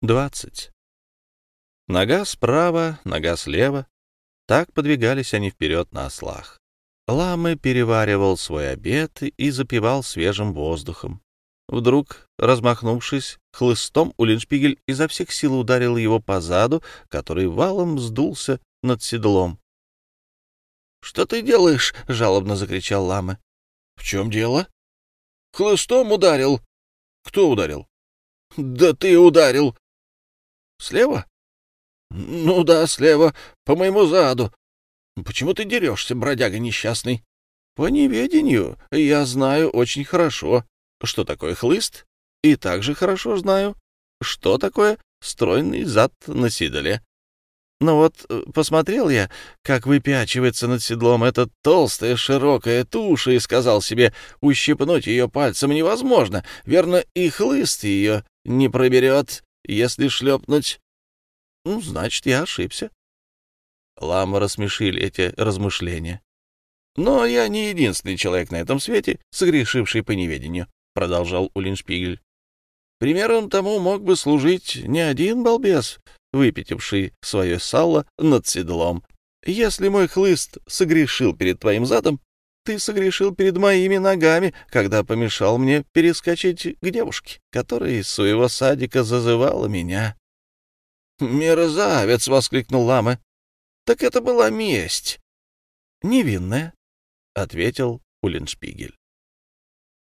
Двадцать. Нога справа, нога слева. Так подвигались они вперед на ослах. Ламы переваривал свой обед и запивал свежим воздухом. Вдруг, размахнувшись хлыстом, Улиншпигель изо всех сил ударил его по заду, который валом сдулся над седлом. — Что ты делаешь? — жалобно закричал Ламы. — В чем дело? — Хлыстом ударил. — Кто ударил? — Да ты ударил. — Слева? — Ну да, слева, по моему заду. — Почему ты дерешься, бродяга несчастный? — По неведению я знаю очень хорошо, что такое хлыст, и также хорошо знаю, что такое стройный зад на седле. Но вот э, посмотрел я, как выпячивается над седлом эта толстая широкая туша, и сказал себе, ущипнуть ее пальцем невозможно, верно, и хлыст ее не проберет, если шлепнуть. Ну, значит, я ошибся. Лама рассмешили эти размышления. Но я не единственный человек на этом свете, согрешивший по неведению, — продолжал Улиншпигель. Примером тому мог бы служить не один балбес, выпятивший свое сало над седлом. Если мой хлыст согрешил перед твоим задом, ты согрешил перед моими ногами, когда помешал мне перескочить к девушке, которая из своего садика зазывала меня. «Мерзавец!» — воскликнул Лама. «Так это была месть!» «Невинная», — ответил Уллиншпигель.